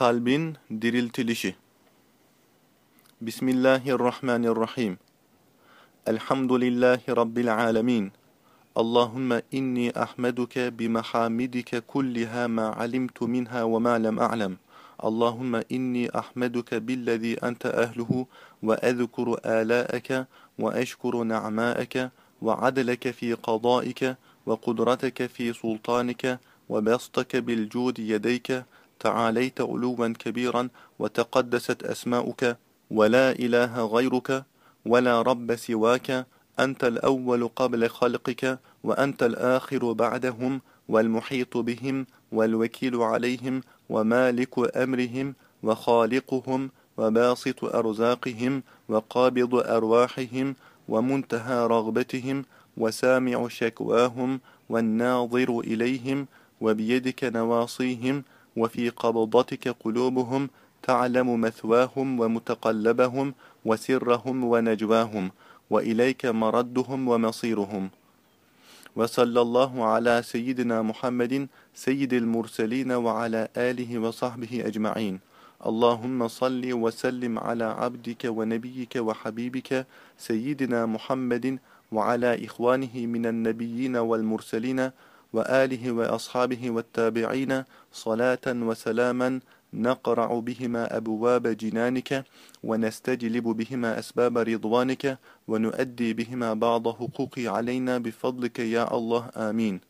Kalbin diriltilişi Bismillahirrahmanirrahim Elhamdülillahi Rabbil alemin Allahümme inni ahmeduke bimahamidike kulliha ma alimtu minha ve ma lem a'lem Allahümme inni ahmeduke billezî ente ehluhu ve ezkuru âlâeke ve eşkuru na'mâeke ve adleke fi qadâike ve kudreteke fi sultanike ve bastake bil cudi yedeyke تعاليت علوا كبيرا وتقدست أسماؤك ولا إله غيرك ولا رب سواك أنت الأول قبل خلقك وأنت الآخر بعدهم والمحيط بهم والوكيل عليهم ومالك أمرهم وخالقهم وباسط أرزاقهم وقابض أرواحهم ومنتهى رغبتهم وسامع شكواهم والناظر إليهم وبيدك نواصيهم وفي قبضتك قلوبهم تعلم مثواهم ومتقلبهم وسرهم ونجواهم وإليك مردهم ومصيرهم. وصلى الله على سيدنا محمد سيد المرسلين وعلى آله وصحبه أجمعين. اللهم صل وسلم على عبدك ونبيك وحبيبك سيدنا محمد وعلى إخوانه من النبيين والمرسلين وآله وأصحابه والتابعين صلاة وسلاما نقرع بهما أبواب جنانك ونستجلب بهما أسباب رضوانك ونؤدي بهما بعض حقوق علينا بفضلك يا الله آمين.